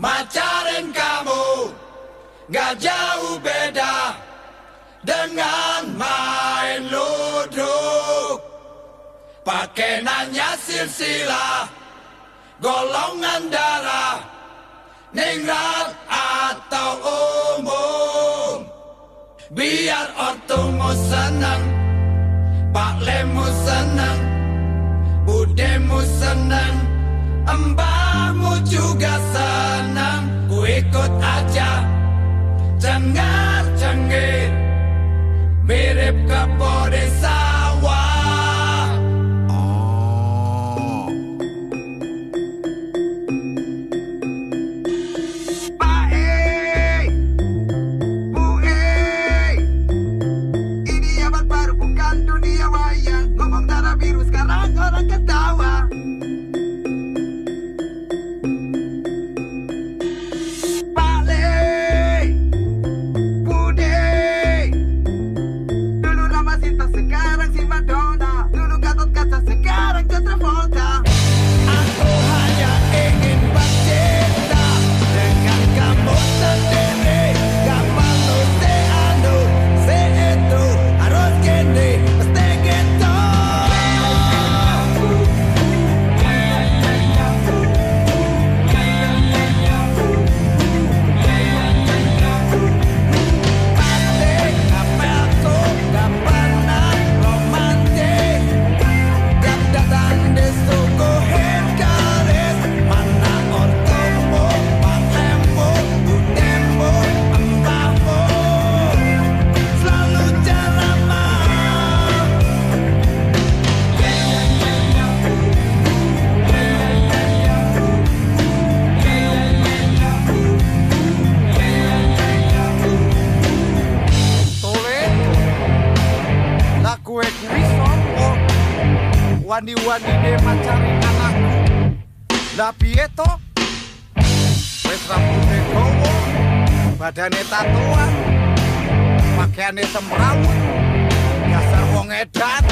Macarin kamu Gak jauh beda Dengan main ludruk. Pakai nanya silsilah Golongan darah Ningrat atau umum. Biar ortumu senang Pak Lemu senang Budemu senang Mbahmu juga ikut aja. Cengar si estás en cara encima trona. Tu nunca tocas, estás en cara, que otra foto. kue kiri sopo wani wani de anakku. La pieto wes rambutnya kowo badane tatuan pakaiannya semrawut dasar wong edan